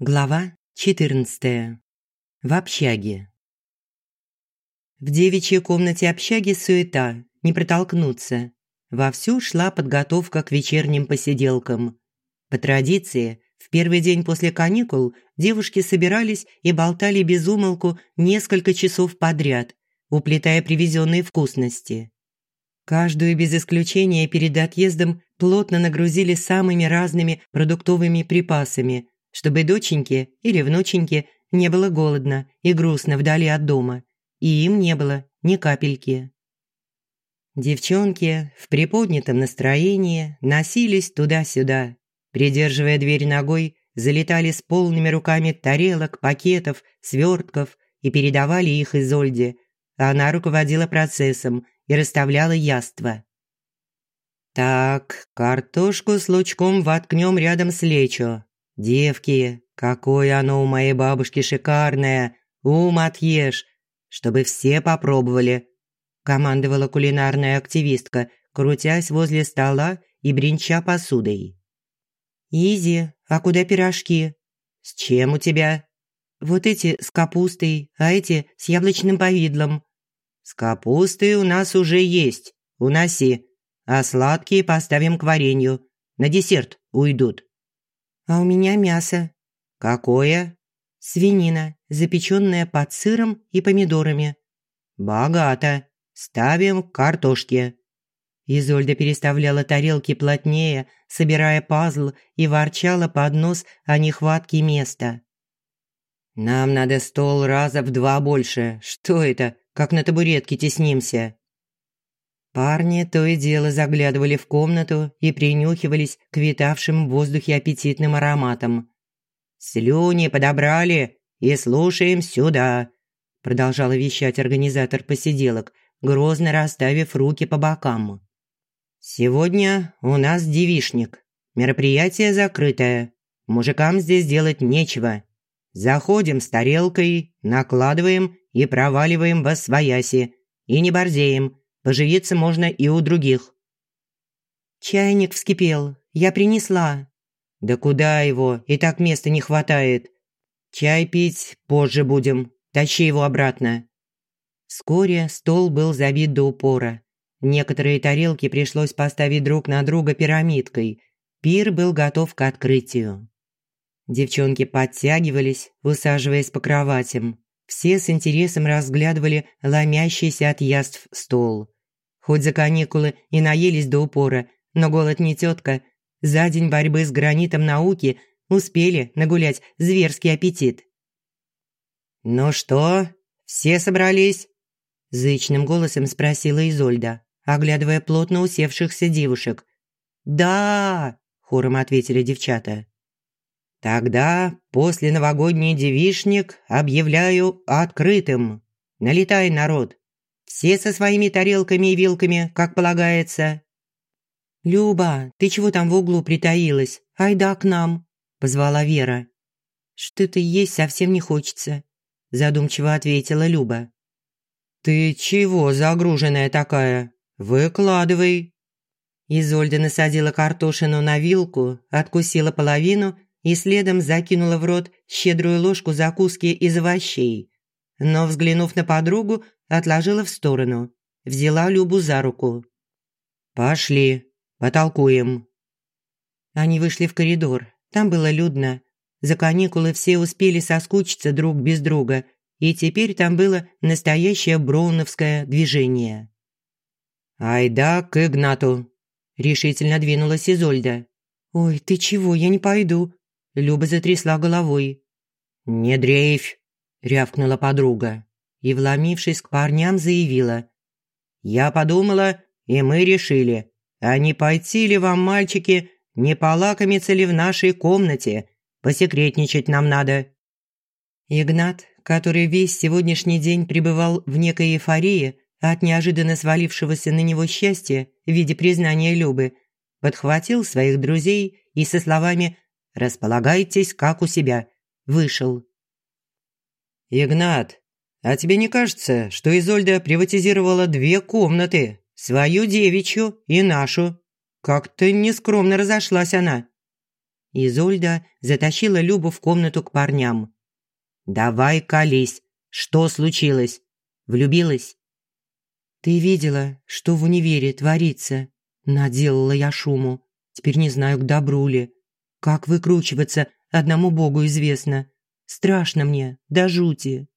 Глава 14. В общаге. В девичьей комнате общаги суета, не протолкнуться. Вовсю шла подготовка к вечерним посиделкам. По традиции, в первый день после каникул девушки собирались и болтали без умолку несколько часов подряд, уплетая привезенные вкусности. Каждую без исключения перед отъездом плотно нагрузили самыми разными продуктовыми припасами – чтобы доченьке или внученьке не было голодно и грустно вдали от дома, и им не было ни капельки. Девчонки в приподнятом настроении носились туда-сюда, придерживая дверь ногой, залетали с полными руками тарелок, пакетов, свертков и передавали их Изольде. Она руководила процессом и расставляла яства. «Так, картошку с лучком воткнем рядом с лечо, «Девки, какое оно у моей бабушки шикарное! Ум отъешь, чтобы все попробовали!» командовала кулинарная активистка, крутясь возле стола и бренча посудой. «Изи, а куда пирожки?» «С чем у тебя?» «Вот эти с капустой, а эти с яблочным повидлом». «С капустой у нас уже есть, уноси, а сладкие поставим к варенью. На десерт уйдут». А у меня мясо. Какое? Свинина, запеченная под сыром и помидорами. Богато. Ставим картошки. Изольда переставляла тарелки плотнее, собирая пазл и ворчала под нос о нехватке места. «Нам надо стол раза в два больше. Что это? Как на табуретке теснимся?» Парни то и дело заглядывали в комнату и принюхивались к витавшим в воздухе аппетитным ароматам. «Слюни подобрали и слушаем сюда», – продолжала вещать организатор посиделок, грозно расставив руки по бокам. «Сегодня у нас девишник. Мероприятие закрытое. Мужикам здесь делать нечего. Заходим с тарелкой, накладываем и проваливаем во свояси. И не борзеем» Поживиться можно и у других». «Чайник вскипел. Я принесла». «Да куда его? И так места не хватает. Чай пить позже будем. Тащи его обратно». Вскоре стол был забит до упора. Некоторые тарелки пришлось поставить друг на друга пирамидкой. Пир был готов к открытию. Девчонки подтягивались, усаживаясь по кроватям. Все с интересом разглядывали ломящийся от яств стол. Хоть за каникулы и наелись до упора, но голод не тетка. За день борьбы с гранитом науки успели нагулять зверский аппетит. «Ну что, все собрались?» Зычным голосом спросила Изольда, оглядывая плотно усевшихся девушек. «Да!» – хором ответили девчата. «Тогда после новогодний девишник объявляю открытым. Налетай, народ, все со своими тарелками и вилками, как полагается». «Люба, ты чего там в углу притаилась? Айда к нам», – позвала Вера. «Что-то есть совсем не хочется», – задумчиво ответила Люба. «Ты чего загруженная такая? Выкладывай». Изольда насадила картошину на вилку, откусила половину и следом закинула в рот щедрую ложку закуски из овощей. Но, взглянув на подругу, отложила в сторону, взяла Любу за руку. «Пошли, потолкуем». Они вышли в коридор. Там было людно. За каникулы все успели соскучиться друг без друга, и теперь там было настоящее броуновское движение. «Айда к Игнату», – решительно двинулась Изольда. «Ой, ты чего, я не пойду». Люба затрясла головой. «Не дрейфь», – рявкнула подруга и, вломившись к парням, заявила. «Я подумала, и мы решили, а не пойти ли вам, мальчики, не полакомиться ли в нашей комнате? Посекретничать нам надо». Игнат, который весь сегодняшний день пребывал в некой эйфории от неожиданно свалившегося на него счастья в виде признания Любы, подхватил своих друзей и со словами «Располагайтесь, как у себя», вышел. «Игнат, а тебе не кажется, что Изольда приватизировала две комнаты, свою девичью и нашу? Как-то нескромно разошлась она». Изольда затащила Любу в комнату к парням. «Давай колись. Что случилось? Влюбилась?» «Ты видела, что в универе творится?» Наделала я шуму. Теперь не знаю, к добру ли. Как выкручиваться, одному богу известно. Страшно мне, до жути.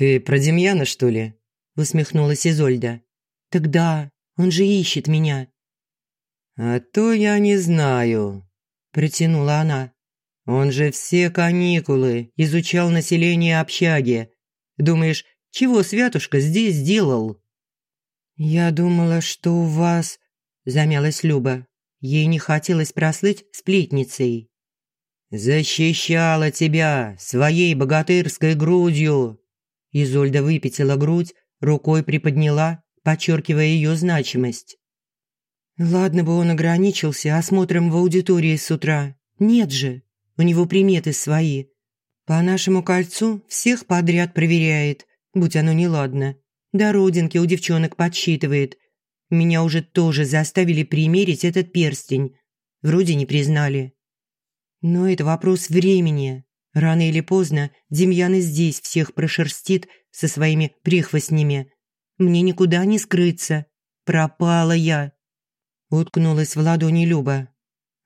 «Ты про Демьяна, что ли?» – усмехнулась Изольда. «Так да, он же ищет меня». «А то я не знаю», – протянула она. «Он же все каникулы изучал население общаги. Думаешь, чего Святушка здесь делал?» «Я думала, что у вас...» – замялась Люба. Ей не хотелось прослыть сплетницей. «Защищала тебя своей богатырской грудью!» Изольда выпятила грудь, рукой приподняла, подчеркивая ее значимость. Ладно бы он ограничился осмотром в аудитории с утра. Нет же, у него приметы свои. По нашему кольцу всех подряд проверяет, будь оно неладно. До родинки у девчонок подсчитывает. Меня уже тоже заставили примерить этот перстень. Вроде не признали. Но это вопрос времени. Рано или поздно Демьян и здесь всех прошерстит со своими прихвостнями. Мне никуда не скрыться. Пропала я. Уткнулась в ладони Люба.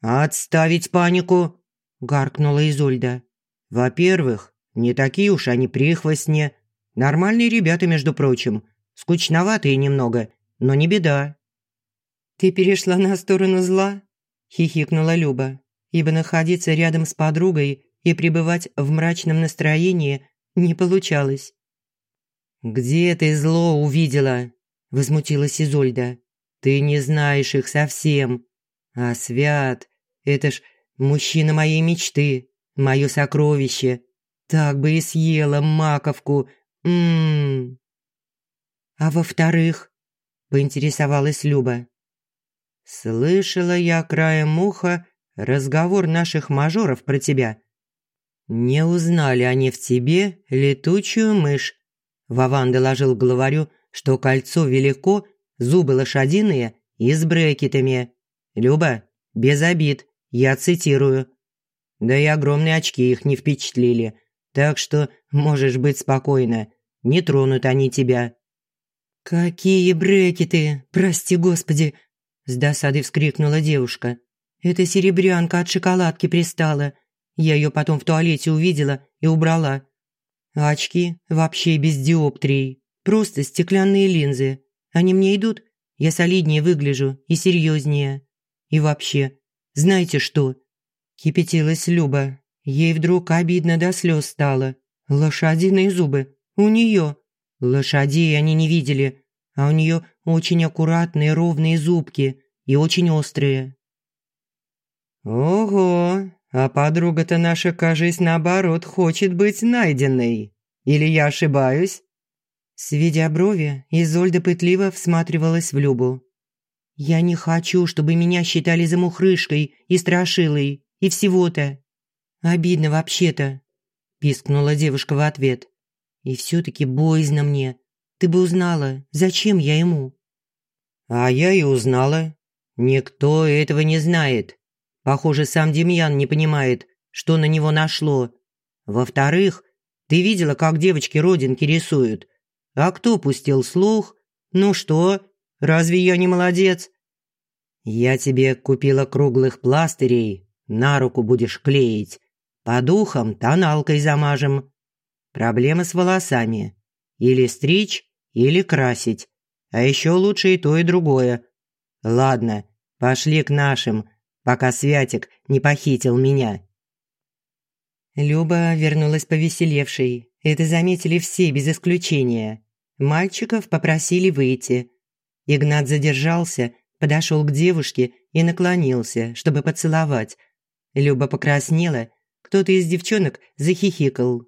«Отставить панику!» – гаркнула Изольда. «Во-первых, не такие уж они прихвостни. Нормальные ребята, между прочим. Скучноватые немного, но не беда». «Ты перешла на сторону зла?» – хихикнула Люба, ибо находиться рядом с подругой и пребывать в мрачном настроении не получалось. «Где ты зло увидела?» – возмутилась Изольда. «Ты не знаешь их совсем. А Свят – это ж мужчина моей мечты, мое сокровище. Так бы и съела маковку. Ммм». «А во-вторых?» – поинтересовалась Люба. «Слышала я краем уха разговор наших мажоров про тебя. Не узнали они в тебе летучую мышь. Вован доложил главарю, что кольцо велико, зубы лошадиные и с брекетами. Люба, без обид, я цитирую. Да и огромные очки их не впечатлили, так что можешь быть спокойна, не тронут они тебя». «Какие брекеты, прости господи!» – с досадой вскрикнула девушка. «Это серебрянка от шоколадки пристала. Я ее потом в туалете увидела и убрала. А очки вообще без диоптрий. Просто стеклянные линзы. Они мне идут, я солиднее выгляжу и серьезнее. И вообще, знаете что? Кипятилась Люба. Ей вдруг обидно до слез стало. Лошадиные зубы. У нее. Лошадей они не видели, а у нее очень аккуратные ровные зубки и очень острые. «Ого, а подруга-то наша, кажись, наоборот, хочет быть найденной. Или я ошибаюсь?» Сведя брови, Изольда пытливо всматривалась в Любу. «Я не хочу, чтобы меня считали замухрышкой и страшилой, и всего-то. Обидно вообще-то», – пискнула девушка в ответ. «И все-таки боязно мне. Ты бы узнала, зачем я ему?» «А я и узнала. Никто этого не знает. Похоже, сам Демьян не понимает, что на него нашло. Во-вторых, ты видела, как девочки родинки рисуют. А кто пустил слух? Ну что, разве я не молодец? Я тебе купила круглых пластырей, на руку будешь клеить. По духам тоналкой замажем. Проблема с волосами. Или стричь, или красить. А еще лучше и то, и другое. Ладно, пошли к нашим, пока Святик не похитил меня». Люба вернулась повеселевшей. Это заметили все без исключения. Мальчиков попросили выйти. Игнат задержался, подошел к девушке и наклонился, чтобы поцеловать. Люба покраснела, кто-то из девчонок захихикал.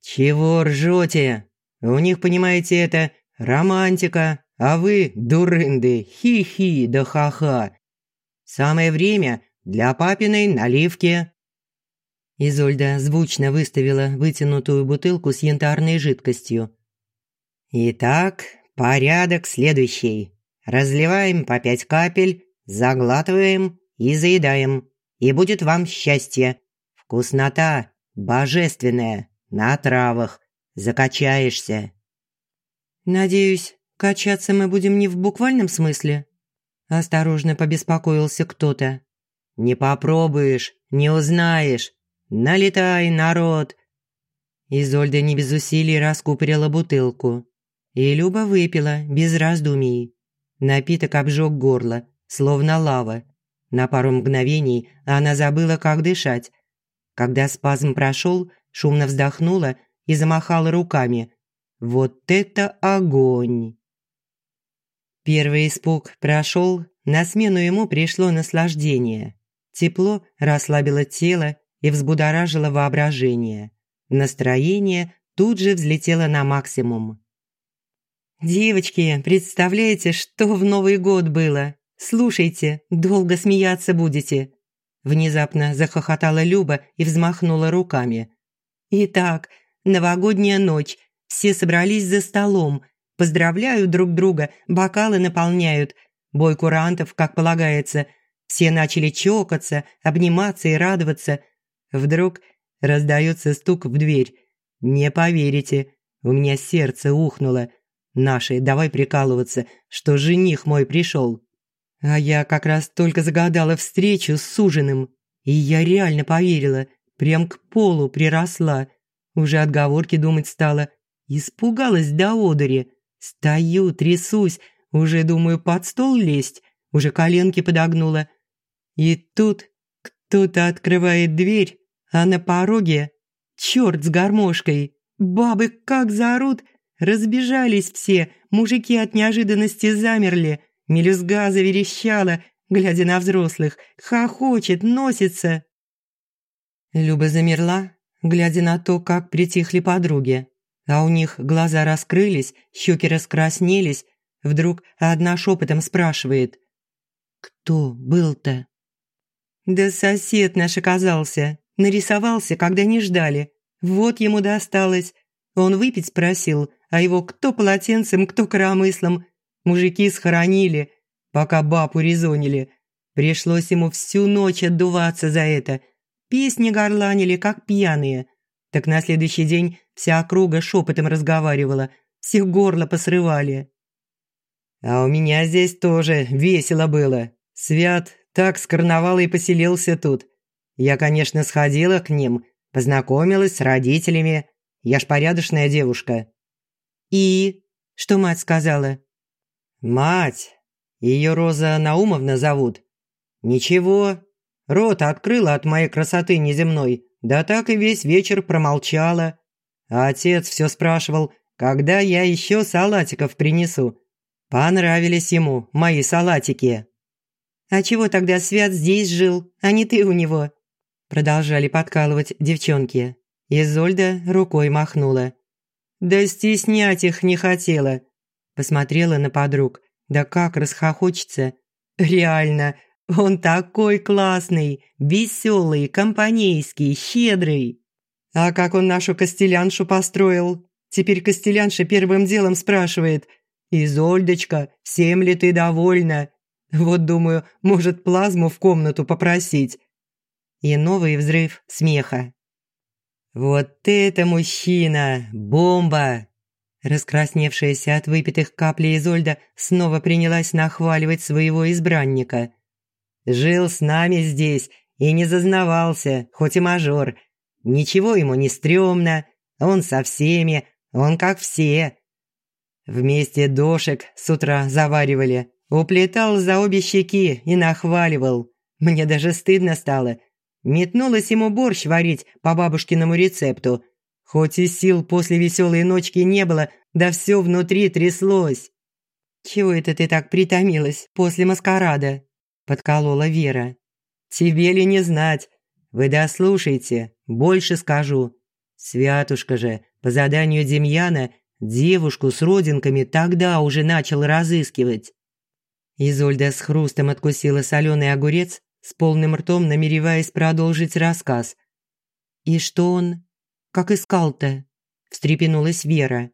«Чего ржете? У них, понимаете, это романтика, а вы, дурынды, хи-хи да ха-ха. Самое время для папиной наливки». Изольда звучно выставила вытянутую бутылку с янтарной жидкостью. «Итак, порядок следующий. Разливаем по пять капель, заглатываем и заедаем. и будет вам счастье. Вкуснота божественная, на травах. Закачаешься». «Надеюсь, качаться мы будем не в буквальном смысле?» Осторожно побеспокоился кто-то. «Не попробуешь, не узнаешь. Налетай, народ!» Изольда не без усилий раскупорила бутылку. И Люба выпила, без раздумий. Напиток обжег горло, словно лава. На пару мгновений она забыла, как дышать. Когда спазм прошел, шумно вздохнула и замахала руками. «Вот это огонь!» Первый испуг прошел, на смену ему пришло наслаждение. Тепло расслабило тело и взбудоражило воображение. Настроение тут же взлетело на максимум. «Девочки, представляете, что в Новый год было? Слушайте, долго смеяться будете!» Внезапно захохотала Люба и взмахнула руками. «Итак, новогодняя ночь. Все собрались за столом. Поздравляют друг друга, бокалы наполняют. Бой курантов, как полагается. Все начали чокаться, обниматься и радоваться. Вдруг раздается стук в дверь. Не поверите, у меня сердце ухнуло. Наши, давай прикалываться, что жених мой пришел. А я как раз только загадала встречу с суженым. И я реально поверила, прям к полу приросла. Уже отговорки думать стала. Испугалась до одури. Стою, трясусь, уже думаю под стол лезть. Уже коленки подогнула. И тут кто-то открывает дверь, а на пороге черт с гармошкой. Бабы как заорут, разбежались все, мужики от неожиданности замерли – Мелюзга заверещала, глядя на взрослых, хохочет, носится. Люба замерла, глядя на то, как притихли подруги. А у них глаза раскрылись, щеки раскраснелись. Вдруг одна шепотом спрашивает. «Кто был-то?» «Да сосед наш оказался. Нарисовался, когда не ждали. Вот ему досталось. Он выпить спросил, а его кто полотенцем, кто коромыслом. Мужики схоронили, пока бабу резонили. Пришлось ему всю ночь отдуваться за это. Песни горланили, как пьяные. Так на следующий день вся округа шепотом разговаривала, все горло посрывали. А у меня здесь тоже весело было. Свят так с карнавала и поселился тут. Я, конечно, сходила к ним, познакомилась с родителями. Я ж порядочная девушка. И что мать сказала? «Мать! Ее Роза Наумовна зовут?» «Ничего. Рот открыла от моей красоты неземной, да так и весь вечер промолчала. А отец все спрашивал, когда я еще салатиков принесу. Понравились ему мои салатики». «А чего тогда Свят здесь жил, а не ты у него?» Продолжали подкалывать девчонки. Изольда рукой махнула. «Да стеснять их не хотела. Посмотрела на подруг. Да как расхохочется. Реально, он такой классный, веселый, компанейский, щедрый. А как он нашу костеляншу построил? Теперь костелянша первым делом спрашивает. «Изольдочка, всем ли ты довольна?» Вот, думаю, может плазму в комнату попросить. И новый взрыв смеха. «Вот это мужчина! Бомба!» Раскрасневшаяся от выпитых каплей Изольда снова принялась нахваливать своего избранника. «Жил с нами здесь и не зазнавался, хоть и мажор. Ничего ему не стрёмно, он со всеми, он как все. Вместе дошек с утра заваривали, уплетал за обе щеки и нахваливал. Мне даже стыдно стало. Метнулась ему борщ варить по бабушкиному рецепту – Хоть и сил после веселой ночки не было, да все внутри тряслось. «Чего это ты так притомилась после маскарада?» – подколола Вера. «Тебе ли не знать? Вы дослушайте, больше скажу. Святушка же, по заданию Демьяна, девушку с родинками тогда уже начал разыскивать». Изольда с хрустом откусила соленый огурец, с полным ртом намереваясь продолжить рассказ. «И что он?» как искал-то?» – встрепенулась Вера.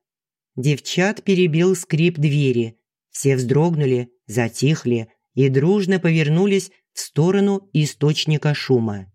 Девчат перебил скрип двери. Все вздрогнули, затихли и дружно повернулись в сторону источника шума.